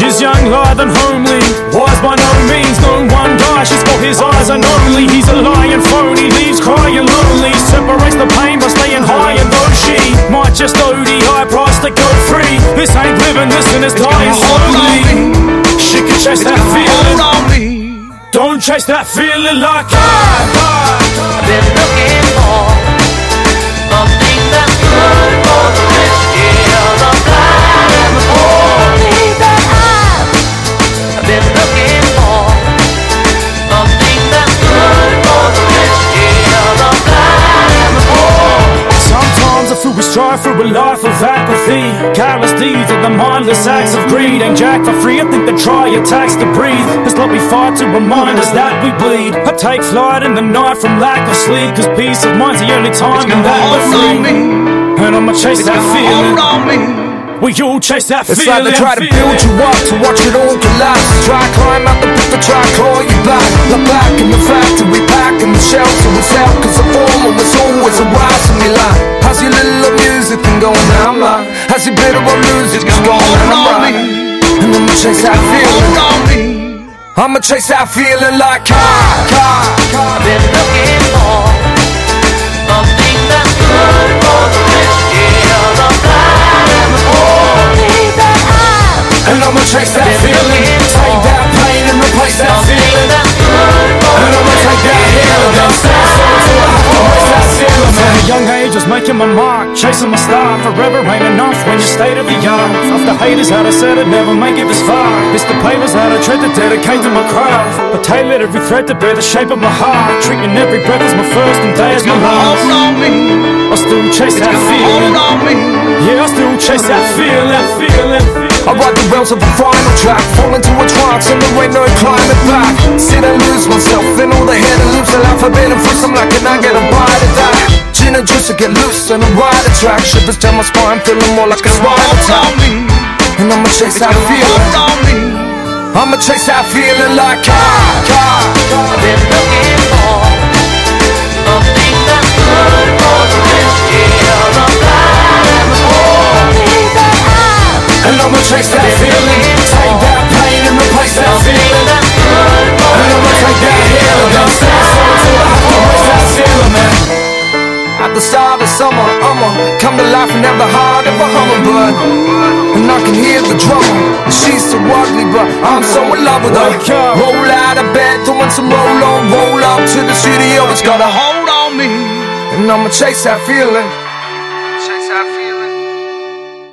She's younger than homely, wise by no means, no wonder. She's got his eyes and only he's a lying phony, leaves crying lonely, separates the pain by staying high and though she might just OD, this ain't living, this and it's dying slowly. She can chase that feeling. Don't chase that feeling like I, Sometimes I feel we strive for a life of apathy Careless deeds and the mindless acts of greed. Ain't jack for free, I think they try attacks to breathe It's like we fight to remind us that we bleed. I take flight in the night from lack of sleep. Cause peace of mind's the only time in that we're free And I'ma chase that feeling. We all chase that It's feeling like they try to build you up to watch it all collapse. Try climb out the pit to try claw you back. Look back in the factory, pack in the shelves, it was hell cause the former was always a rise in your life. How's your little music thing going down line? How's your bit of music just going down right? And I'ma chase that feeling. I'ma chase that feeling like I, I've been looking for something that's good for the rich, yeah, the blind and the poor. And I'ma chase that feeling Take that pain and replace that feeling making my mark Chasing my star. Forever ain't enough when you state of the art. Off the haters had I said I'd never make it this far. It's the pavers that I tread to dedicate to my craft. But tailored every thread to bear the shape of my heart. Treating every breath as my first and day as my last. I still chase that feeling Yeah, I still chase that feeling Feeling I ride the rails of a final track. Fall into a trance and there ain't no climbing back. Sit and lose myself in all the hidden loops. Of alphabet and fruits. I'm like and I get a bite of to get loose and I ride a track Shivers down my spine feeling more like a spinal tap. And I'ma chase that feeling. I'ma chase that feeling like I, I've been looking for something that's good for the rich, yeah, the blind and poor. That I've And I'ma chase that feeling summer, I'ma come to life and have the heart of a hummingbird. And I can hear the drummer. She's so ugly, but I'm so in love with her. Roll out of bed, doing some roll on, roll up to the studio. It's got a hold on me, and I'ma chase that feeling.